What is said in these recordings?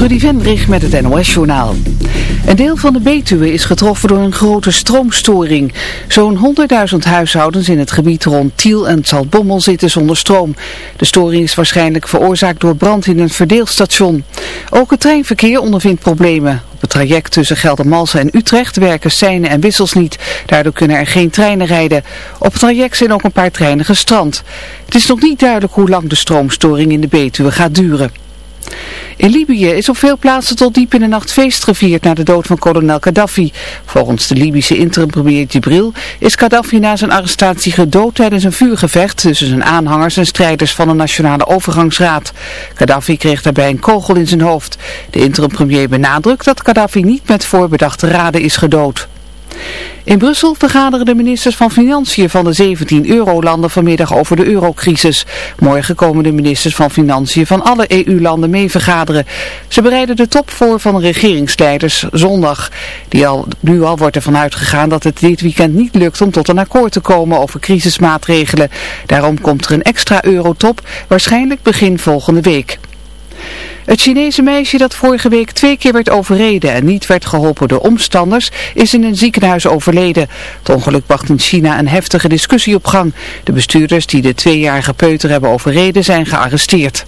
Trudy Vendrich met het NOS-journaal. Een deel van de Betuwe is getroffen door een grote stroomstoring. Zo'n 100.000 huishoudens in het gebied rond Tiel en Zaltbommel zitten zonder stroom. De storing is waarschijnlijk veroorzaakt door brand in een verdeelstation. Ook het treinverkeer ondervindt problemen. Op het traject tussen Geldermalsen en Utrecht werken seinen en wissels niet. Daardoor kunnen er geen treinen rijden. Op het traject zijn ook een paar treinen gestrand. Het is nog niet duidelijk hoe lang de stroomstoring in de Betuwe gaat duren. In Libië is op veel plaatsen tot diep in de nacht feest gevierd na de dood van kolonel Gaddafi. Volgens de Libische interim-premier Gibril is Gaddafi na zijn arrestatie gedood tijdens een vuurgevecht tussen zijn aanhangers en strijders van de Nationale Overgangsraad. Gaddafi kreeg daarbij een kogel in zijn hoofd. De interim-premier benadrukt dat Gaddafi niet met voorbedachte raden is gedood. In Brussel vergaderen de ministers van Financiën van de 17 eurolanden vanmiddag over de eurocrisis. Morgen komen de ministers van Financiën van alle EU-landen mee vergaderen. Ze bereiden de top voor van de regeringsleiders zondag. Die al, nu al wordt ervan uitgegaan dat het dit weekend niet lukt om tot een akkoord te komen over crisismaatregelen. Daarom komt er een extra eurotop, waarschijnlijk begin volgende week. Het Chinese meisje dat vorige week twee keer werd overreden en niet werd geholpen door omstanders, is in een ziekenhuis overleden. Het ongeluk bracht in China een heftige discussie op gang. De bestuurders die de tweejarige peuter hebben overreden zijn gearresteerd.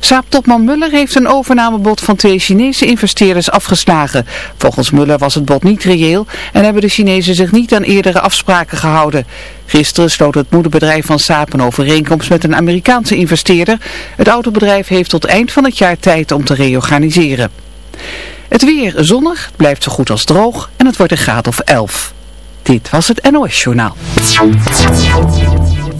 Saab-topman Muller heeft een overnamebod van twee Chinese investeerders afgeslagen. Volgens Muller was het bod niet reëel en hebben de Chinezen zich niet aan eerdere afspraken gehouden. Gisteren sloot het moederbedrijf van Saab een overeenkomst met een Amerikaanse investeerder. Het autobedrijf heeft tot eind van het jaar tijd om te reorganiseren. Het weer zonnig, blijft zo goed als droog en het wordt een graad of 11. Dit was het NOS Journaal.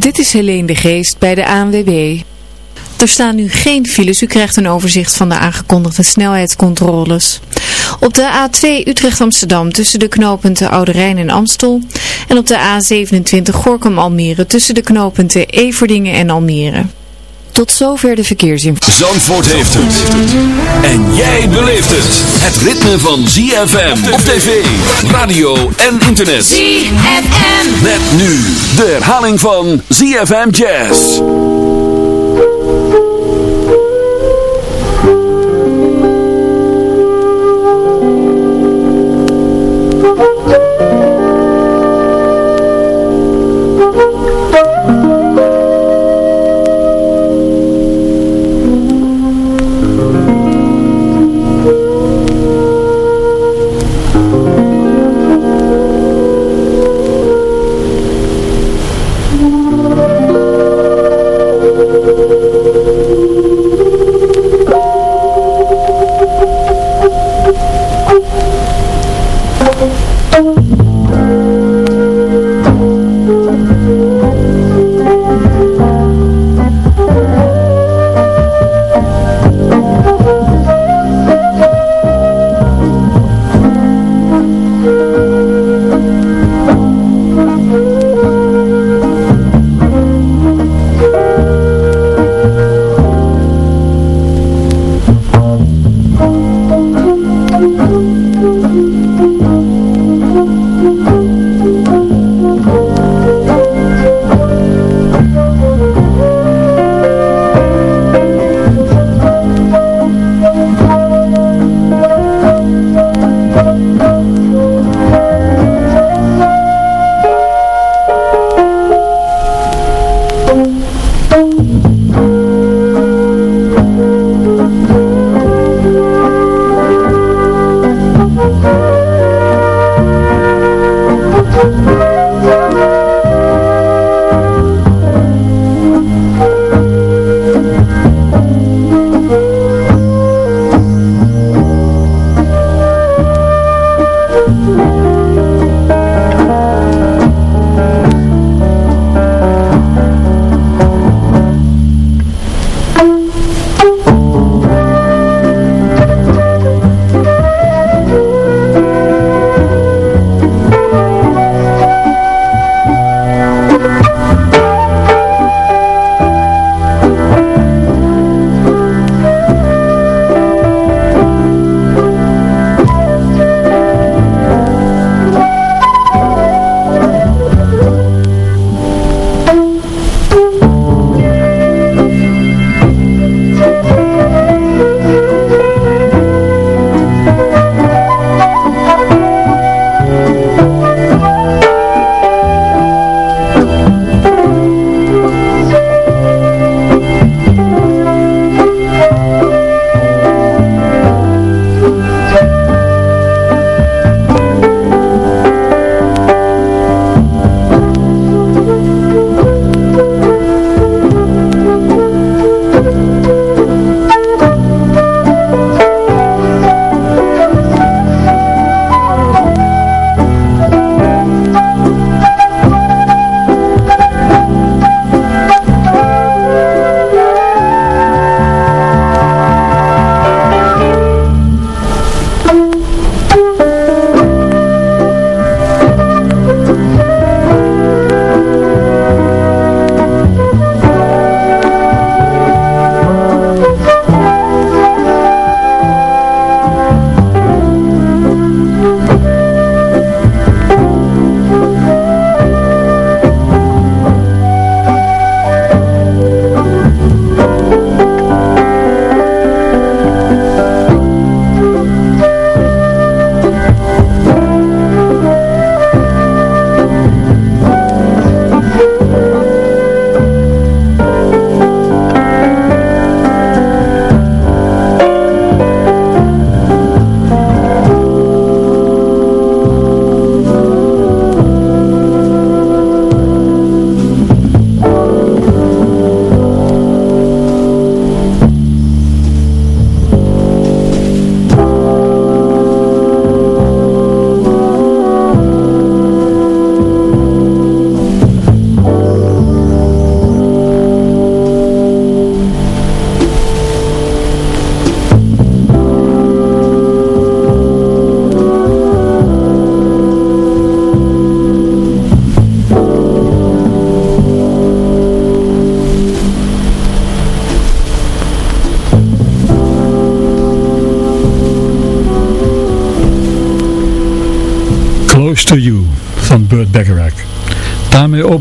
Dit is Helene de Geest bij de ANWB. Er staan nu geen files. U krijgt een overzicht van de aangekondigde snelheidscontroles. Op de A2 Utrecht-Amsterdam tussen de knooppunten Oude Rijn en Amstel. En op de A27 Gorkum-Almere tussen de knooppunten Everdingen en Almere. Tot zover de verkeersinformatie. Zandvoort heeft het. En jij beleeft het. Het ritme van ZFM op tv, radio en internet. ZFM. Met nu de herhaling van ZFM Jazz.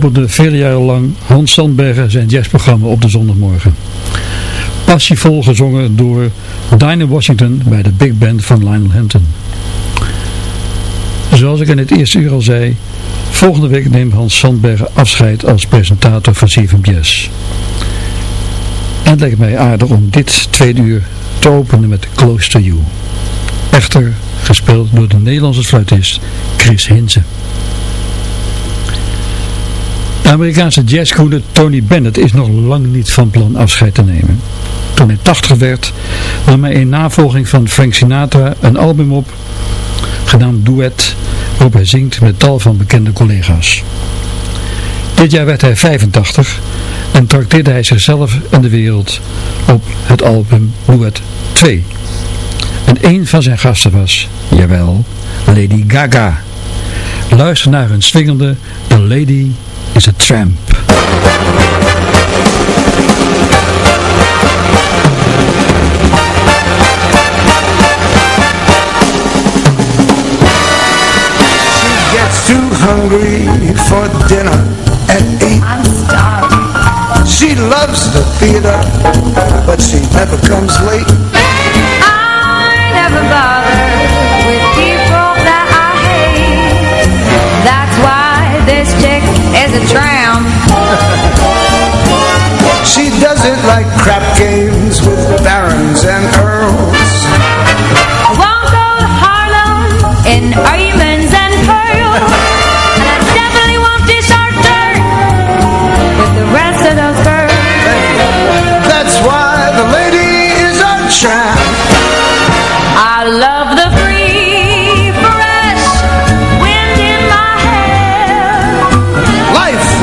Opende vele jaren lang Hans Sandbergen zijn jazzprogramma op de zondagmorgen. Passievol gezongen door Dinah Washington bij de big band van Lionel Hampton. Zoals ik in het eerste uur al zei, volgende week neemt Hans Sandbergen afscheid als presentator van CFM Jazz. En het lijkt mij aardig om dit tweede uur te openen met Close to You. Echter gespeeld door de Nederlandse fluitist Chris Hinze. Amerikaanse jazzgroene Tony Bennett is nog lang niet van plan afscheid te nemen. Toen hij 80 werd, nam hij in navolging van Frank Sinatra een album op, genaamd Duet, waarop hij zingt met tal van bekende collega's. Dit jaar werd hij 85 en trakteerde hij zichzelf en de wereld op het album Duet 2. En een van zijn gasten was, jawel, Lady Gaga. Luister naar een swingende The Lady is a Tramp. She gets too hungry for dinner at eight. I'm starving. She loves the theater, but she never comes late. never bother is a she doesn't like crap games with barons and earls. I won't go to Harlem in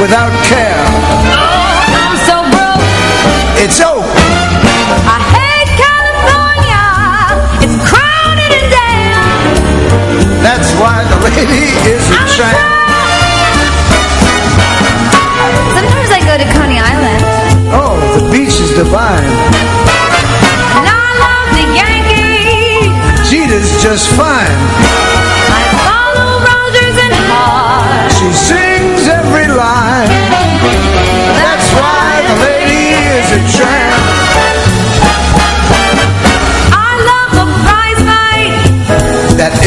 without care. Oh, I'm so broke. It's over. I hate California. It's crowded and. That's why the lady is Sometimes I go to Coney Island. Oh, the beach is divine. And I love the Yankees. Cheetah's just fine.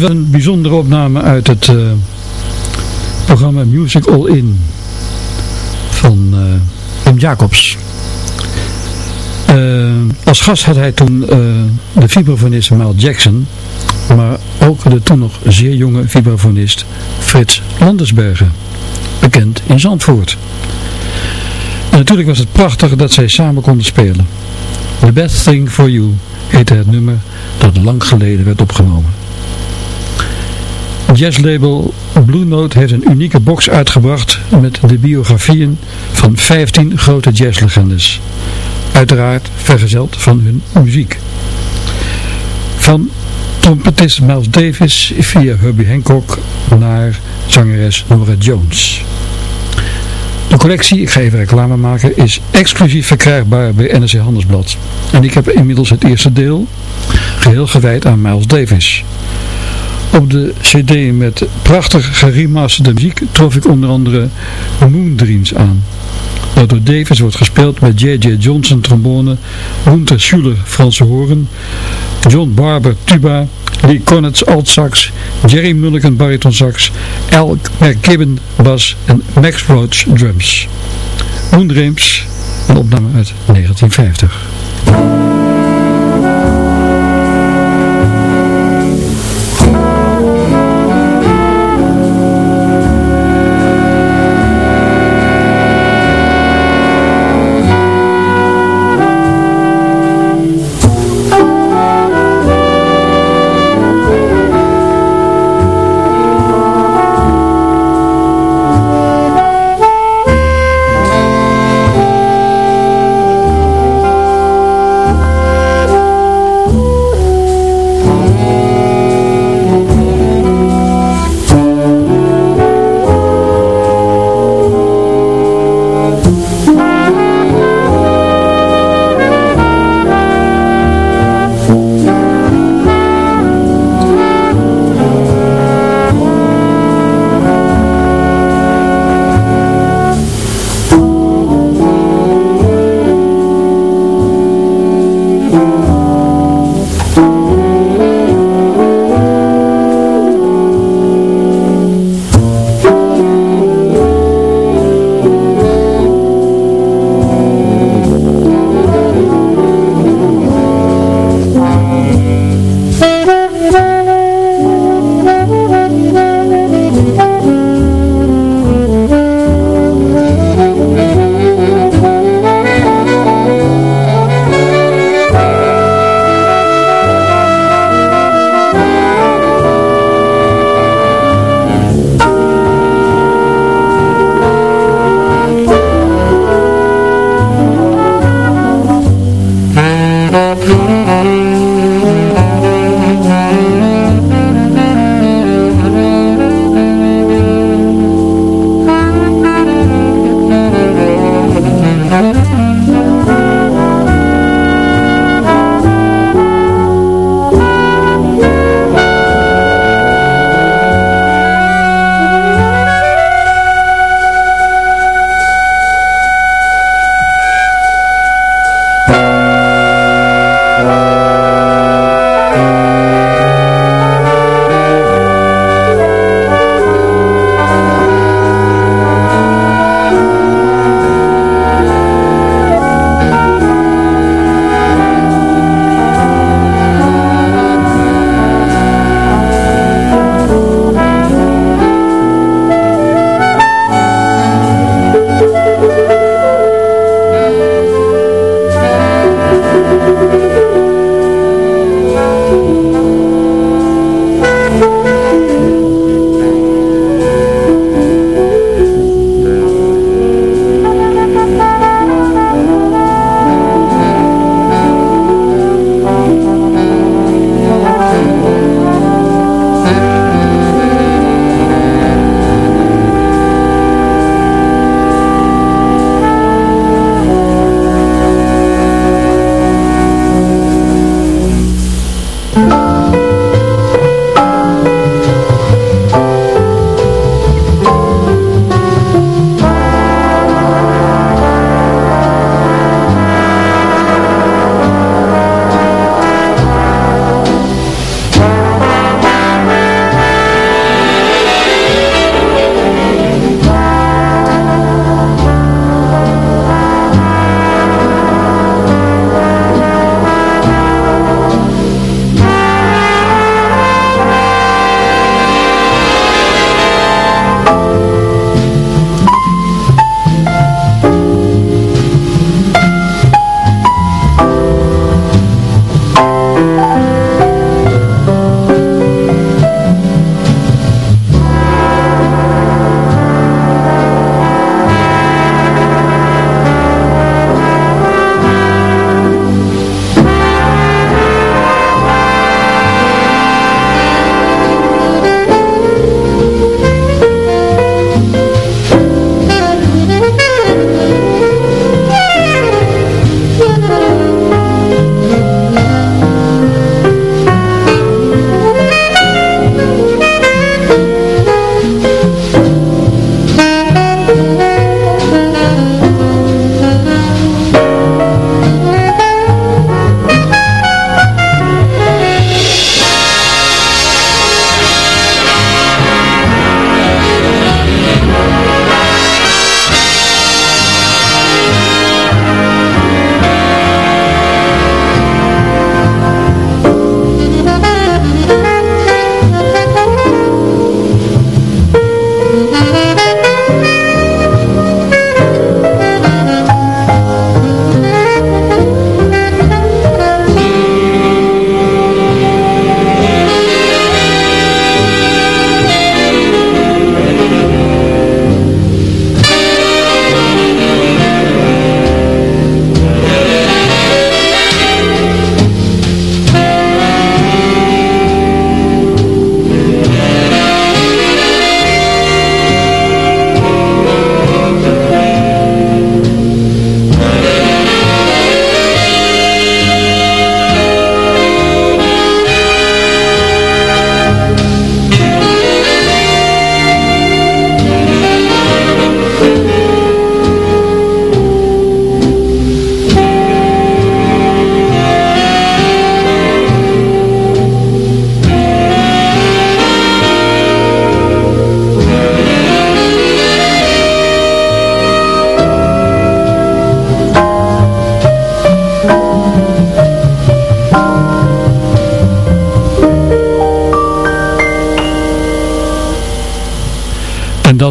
dit was een bijzondere opname uit het uh, programma Music All In van uh, Wim Jacobs. Uh, als gast had hij toen de vibrafonist Miles Jackson, maar ook de toen nog zeer jonge vibrafonist Frits Landersbergen, bekend in Zandvoort. Natuurlijk was het prachtig dat zij samen konden spelen. The Best Thing For You heette het nummer dat lang geleden werd opgenomen. Jazzlabel Blue Note heeft een unieke box uitgebracht met de biografieën van 15 grote jazzlegendes. Uiteraard vergezeld van hun muziek. Van trompetist Miles Davis via Herbie Hancock naar zangeres Nora Jones. De collectie, ik ga even reclame maken, is exclusief verkrijgbaar bij NRC Handelsblad. En ik heb inmiddels het eerste deel, geheel gewijd aan Miles Davis. Op de cd met prachtig geremasterde muziek trof ik onder andere Moon Dreams aan. Dat door Davis wordt gespeeld met J.J. Johnson trombone, Gunther Schuller Franse horen, John Barber tuba, Lee Konitz sax, Jerry Mulligan baritonsax, Al McKibben bas en Max Roach drums. Moon Dreams, een opname uit 1950.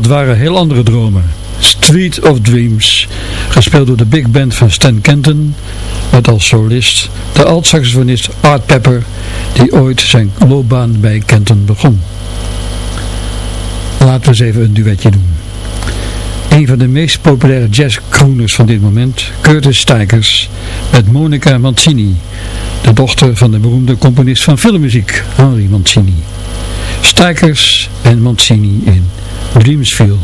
Dat waren heel andere dromen. Street of Dreams, gespeeld door de big band van Stan Kenton, met als solist de alt-saxofonist Art Pepper, die ooit zijn loopbaan bij Kenton begon. Laten we eens even een duetje doen. Een van de meest populaire jazzcrooners van dit moment, Curtis Stikers, met Monica Mancini, de dochter van de beroemde componist van filmmuziek, Henry Mancini. Stikers en Mancini in Dreamsville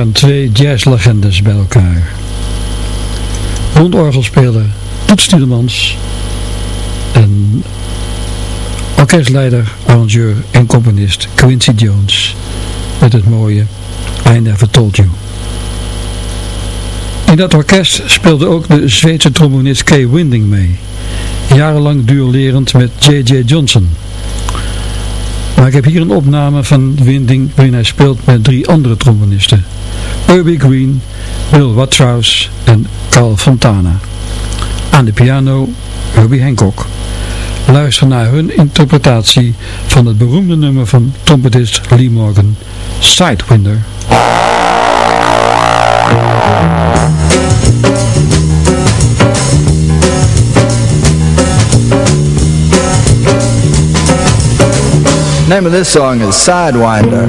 waren twee jazzlegendes bij elkaar. Rondorgelspeler Toets Tielemans en orkestleider, arrangeur en componist Quincy Jones met het mooie I Never Told You. In dat orkest speelde ook de Zweedse trombonist Kay Winding mee, jarenlang duellerend met J.J. Johnson. Maar ik heb hier een opname van Winding waarin hij speelt met drie andere trombonisten. Irby Green, Bill Watrous en Carl Fontana. Aan de piano Herbie Hancock. Luister naar hun interpretatie van het beroemde nummer van trompetist Lee Morgan, Sidewinder. Name of this song is Sidewinder.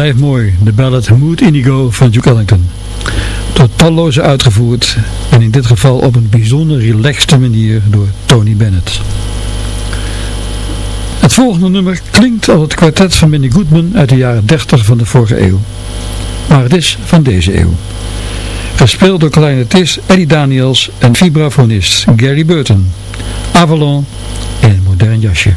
Blijft mooi, de ballad Mood Indigo van Duke Ellington. Door talloze uitgevoerd en in dit geval op een bijzonder relaxte manier door Tony Bennett. Het volgende nummer klinkt als het kwartet van Benny Goodman uit de jaren 30 van de vorige eeuw. Maar het is van deze eeuw. Gespeeld door clarinetist Eddie Daniels en vibrafonist Gary Burton. Avalon in een modern jasje.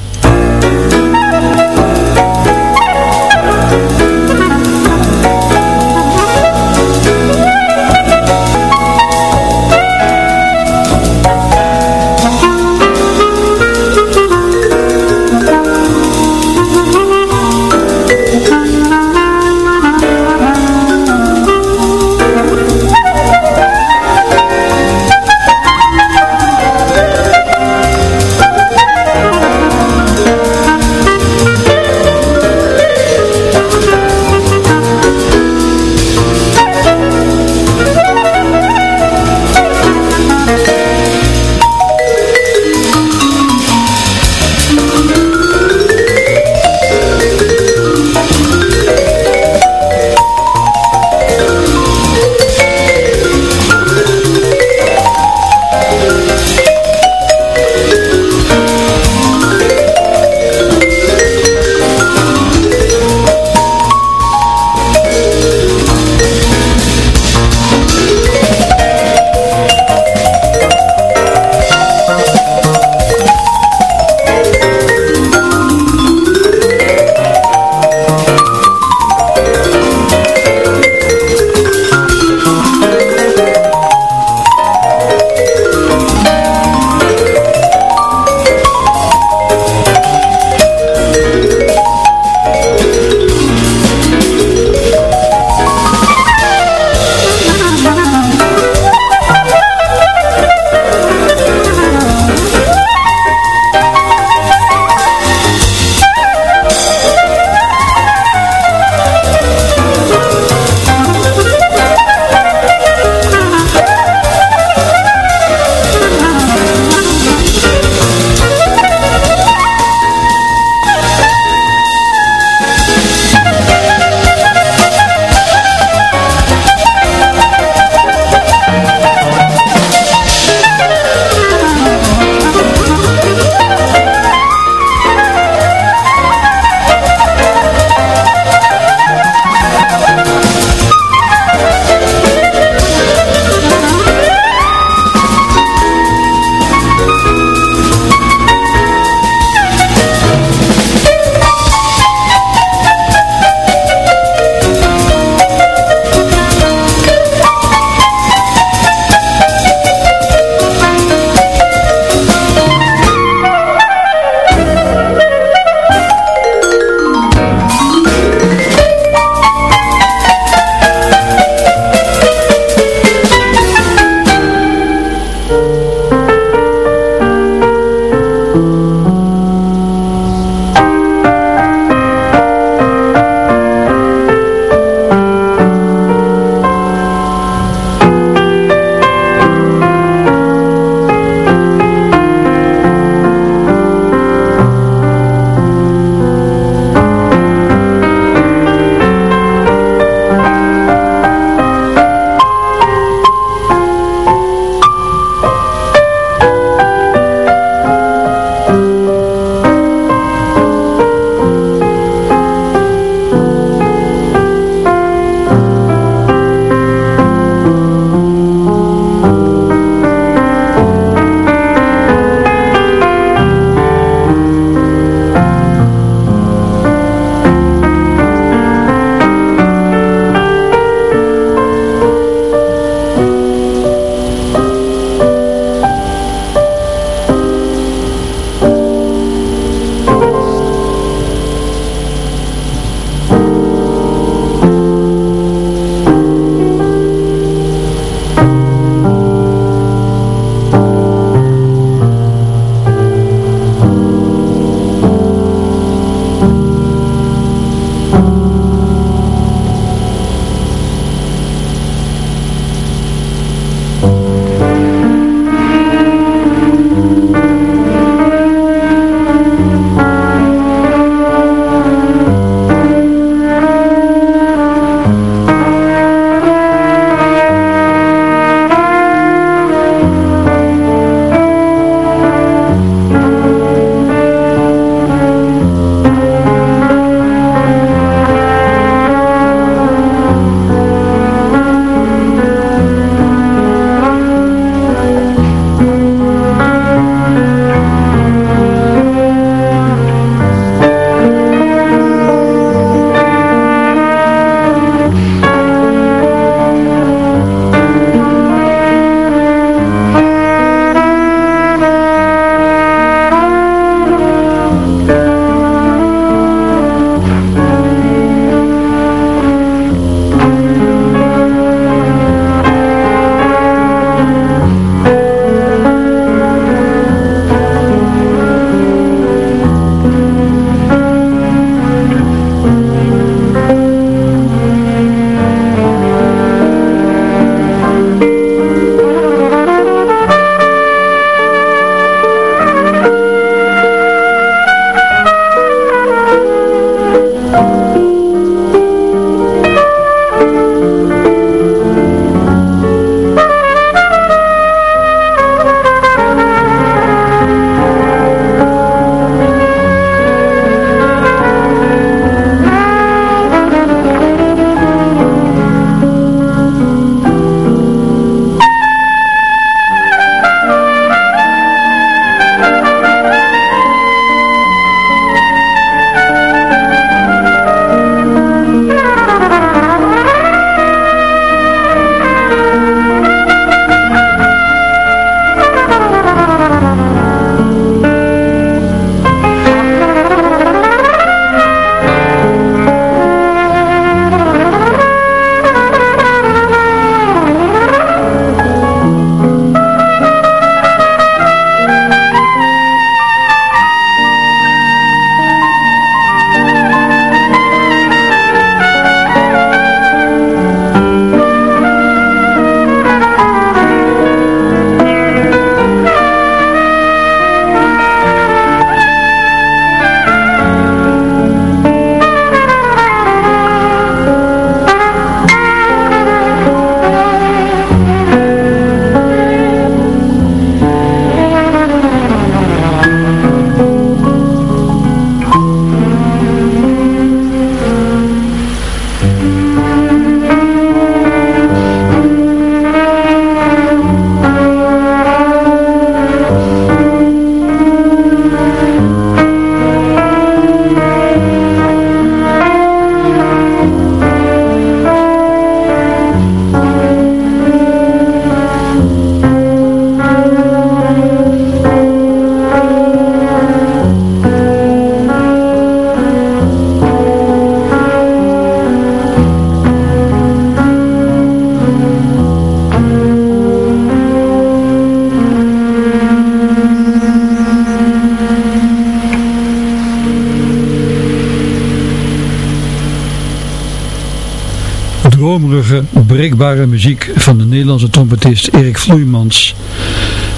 Onafbreekbare muziek van de Nederlandse trompetist Erik Vloeimans.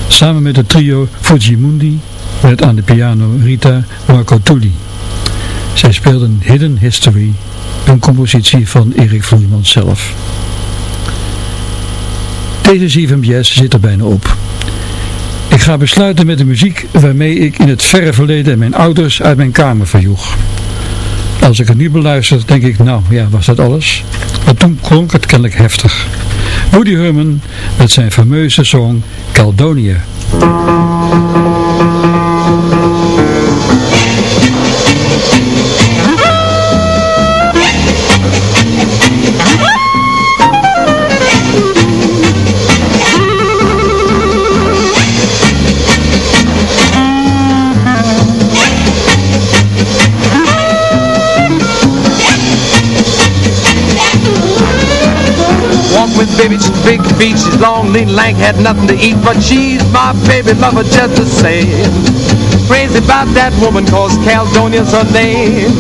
Samen met het trio Fujimundi met aan de piano Rita Marcotulli. Zij speelden Hidden History, een compositie van Erik Vloeimans zelf. Deze CFM Jazz zit er bijna op. Ik ga besluiten met de muziek waarmee ik in het verre verleden mijn ouders uit mijn kamer verjoeg. Als ik het nu beluister, denk ik, nou ja, was dat alles? Maar toen klonk het kennelijk heftig. Woody Herman met zijn fameuze song Caledonia. Big feet, she's long, lean, lank, had nothing to eat, but she's my baby lover just the same. Crazy about that woman, cause Caledonia's her name.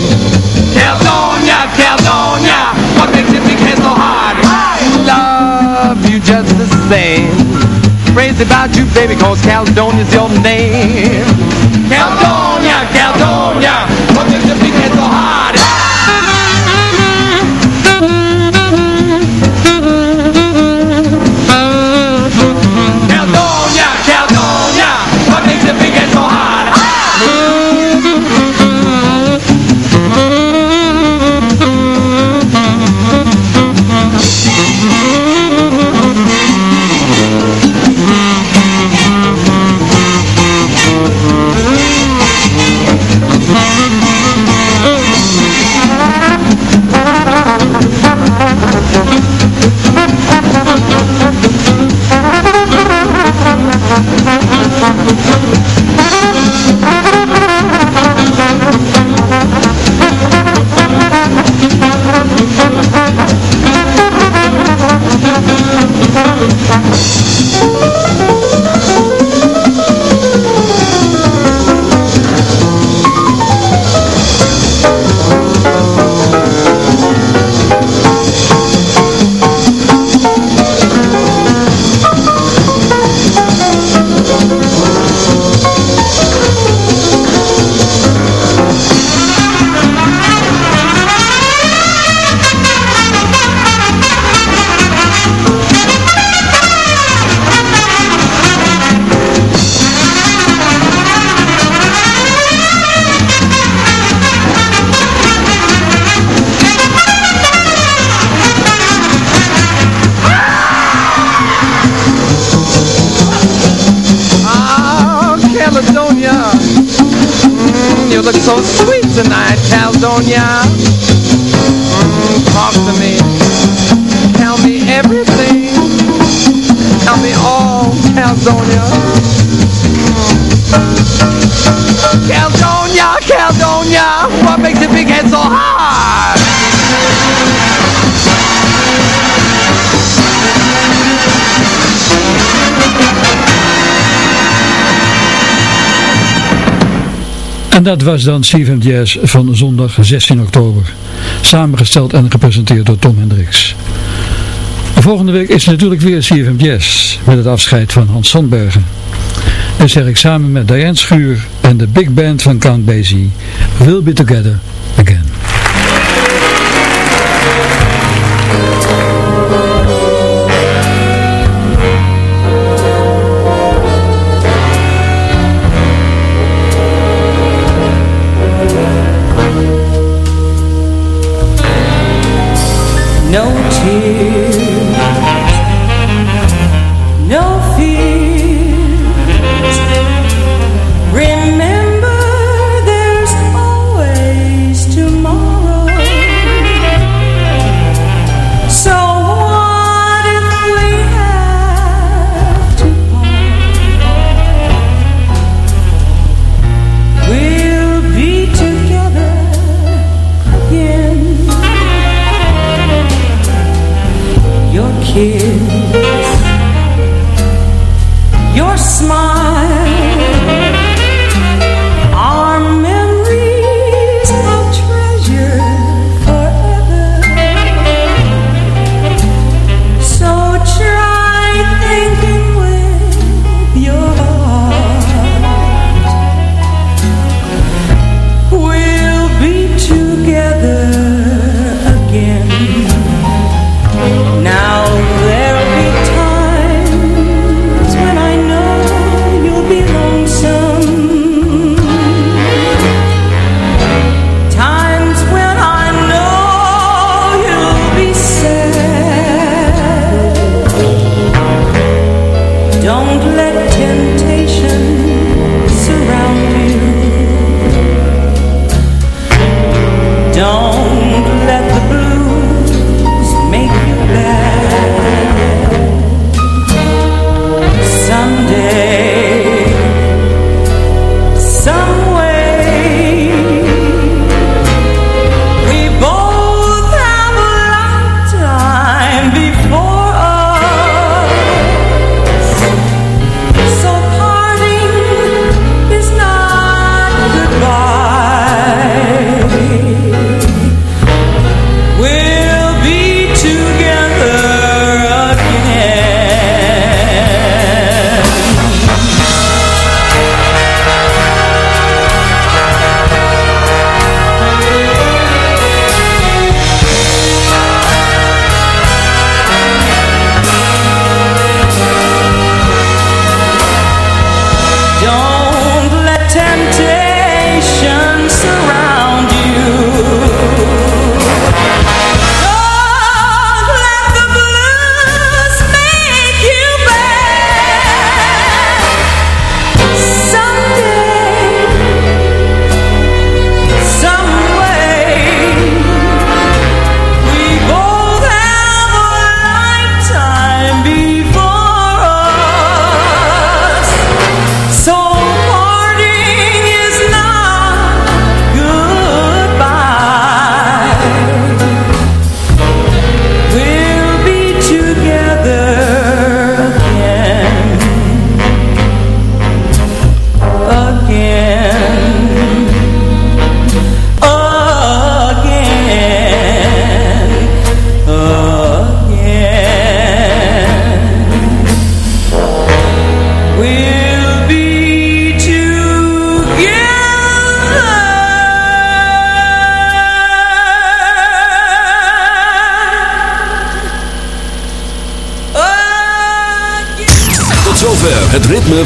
Caledonia, Caledonia, what makes you think it's so hard? I love you just the same. Crazy about you, baby, cause Caledonia's your name. Caledonia, Caledonia, what makes En dat was dan CFM Jazz van zondag 16 oktober. Samengesteld en gepresenteerd door Tom Hendricks. volgende week is natuurlijk weer CFM Jazz met het afscheid van Hans Sandbergen. En zeg ik samen met Diane Schuur en de big band van Count Basie, We'll Be Together Again.